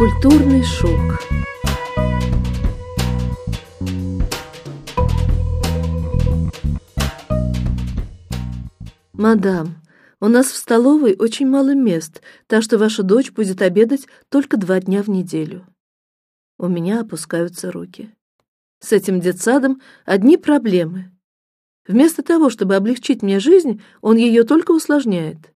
Культурный шок. Мадам, у нас в столовой очень мало мест, так что ваша дочь будет обедать только два дня в неделю. У меня опускаются руки. С этим детсадом одни проблемы. Вместо того, чтобы облегчить мне жизнь, он ее только усложняет.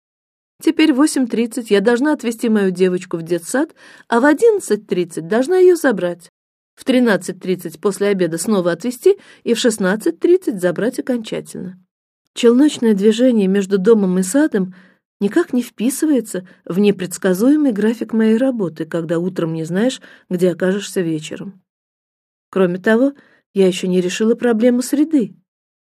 Теперь восемь тридцать, я должна отвезти мою девочку в детсад, а в одиннадцать тридцать должна ее забрать. В тринадцать тридцать после обеда снова отвезти и в шестнадцать тридцать забрать окончательно. Челночное движение между домом и садом никак не вписывается в непредсказуемый график моей работы, когда утром не знаешь, где окажешься вечером. Кроме того, я еще не решила проблему среды.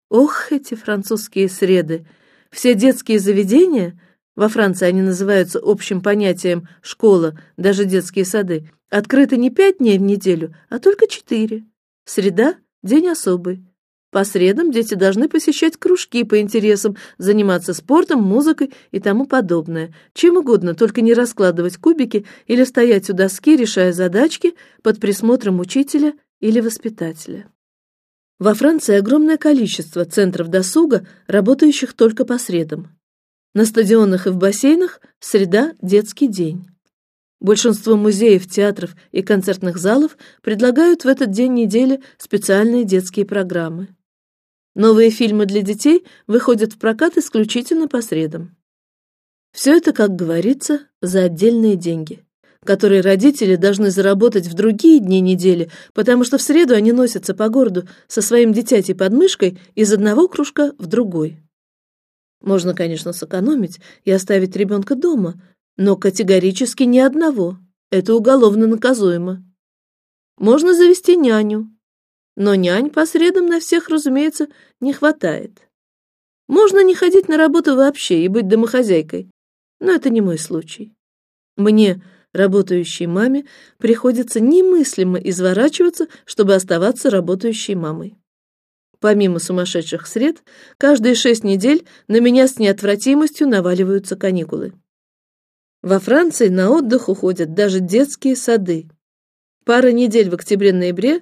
Ох, эти французские среды! Все детские заведения во Франции они называются общим понятием школа, даже детские сады открыты не пять дней в неделю, а только четыре. Среда день особый. По средам дети должны посещать кружки по интересам, заниматься спортом, музыкой и тому подобное, чем угодно, только не раскладывать кубики или стоять у доски, решая задачки под присмотром учителя или воспитателя. Во Франции огромное количество центров досуга, работающих только по средам. На стадионах и в бассейнах среда детский день. Большинство музеев, театров и концертных залов предлагают в этот день недели специальные детские программы. Новые фильмы для детей выходят в прокат исключительно по средам. Все это, как говорится, за отдельные деньги, которые родители должны заработать в другие дни недели, потому что в среду они носятся по городу со своим дитяти под мышкой из одного кружка в другой. Можно, конечно, сэкономить и оставить ребенка дома, но категорически ни одного. Это уголовно наказуемо. Можно завести няню, но нянь по средам на всех, разумеется, не хватает. Можно не ходить на работу вообще и быть домохозяйкой, но это не мой случай. Мне, работающей маме, приходится немыслимо изворачиваться, чтобы оставаться работающей мамой. Помимо сумасшедших сред, каждые шесть недель на меня с неотвратимостью наваливаются каникулы. Во Франции на отдых уходят даже детские сады. Пара недель в октябре-ноябре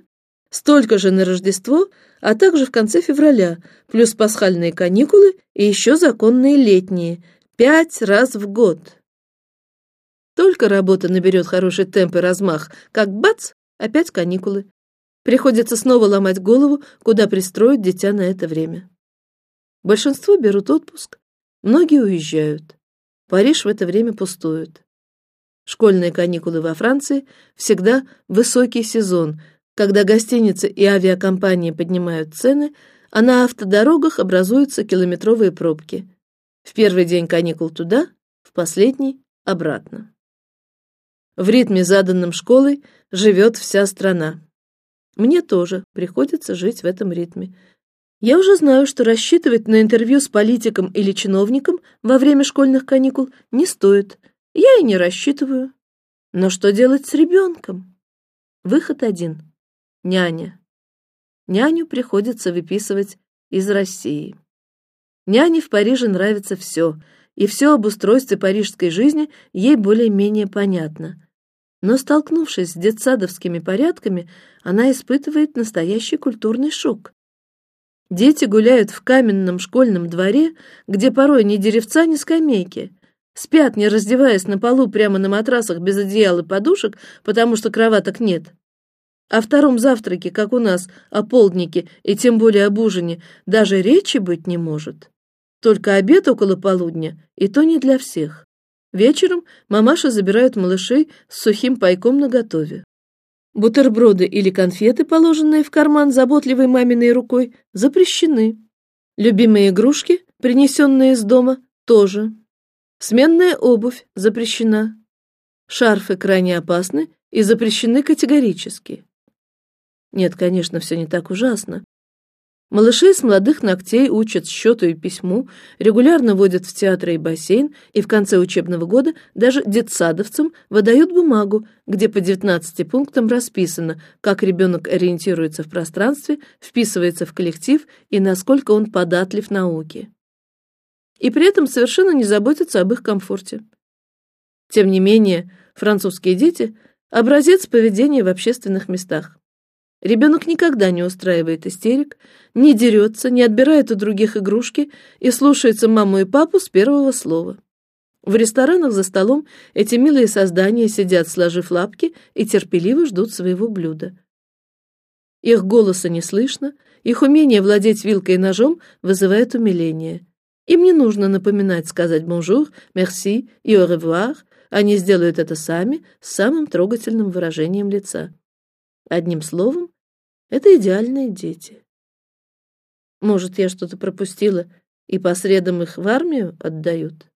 столько же на Рождество, а также в конце февраля, плюс пасхальные каникулы и еще законные летние, пять раз в год. Только работа наберет хороший темп и размах, как бац, опять каникулы. Приходится снова ломать голову, куда пристроить дитя на это время. Большинство берут отпуск, многие уезжают. Париж в это время пустует. Школьные каникулы во Франции всегда высокий сезон, когда гостиницы и авиакомпании поднимают цены, а на автодорогах образуются километровые пробки. В первый день каникул туда, в последний обратно. В ритме заданном школой живет вся страна. Мне тоже приходится жить в этом ритме. Я уже знаю, что рассчитывать на интервью с политиком или чиновником во время школьных каникул не стоит. Я и не рассчитываю. Но что делать с ребенком? Выход один няня. Няню приходится выписывать из России. Няне в Париже нравится все, и все об устройстве парижской жизни ей более-менее понятно. Но столкнувшись с детсадовскими порядками, она испытывает настоящий культурный шок. Дети гуляют в каменном школьном дворе, где порой ни деревца, ни скамейки. Спят, не раздеваясь на полу прямо на матрасах без одеял и подушек, потому что кроваток нет. О втором завтраке, как у нас, о полднике и тем более об ужине, даже речи быть не может. Только обед около полудня, и то не для всех. Вечером мамаша забирает малышей с сухим пайком на готове. Бутерброды или конфеты, положенные в карман заботливой маминой рукой, запрещены. Любимые игрушки, принесенные из дома, тоже. Сменная обувь запрещена. Шарфы крайне опасны и запрещены категорически. Нет, конечно, все не так ужасно. Малышей с молодых ногтей учат счету и письму, регулярно водят в театры и бассейн, и в конце учебного года даже детсадовцам выдают бумагу, где по 19 пунктам расписано, как ребенок ориентируется в пространстве, вписывается в коллектив и насколько он податлив науке. И при этом совершенно не заботятся об их комфорте. Тем не менее, французские дети Образец поведения в общественных местах. Ребенок никогда не устраивает истерик, не дерется, не отбирает у других игрушки и слушается маму и папу с первого слова. В ресторанах за столом эти милые создания сидят, сложив лапки, и терпеливо ждут своего блюда. Их голоса не слышно, их умение владеть вилкой и ножом вызывает умиление. Им не нужно напоминать сказать bonjour, merci и au revoir. Они сделают это сами с самым трогательным выражением лица. Одним словом, это идеальные дети. Может, я что-то пропустила, и по средам их в армию отдают?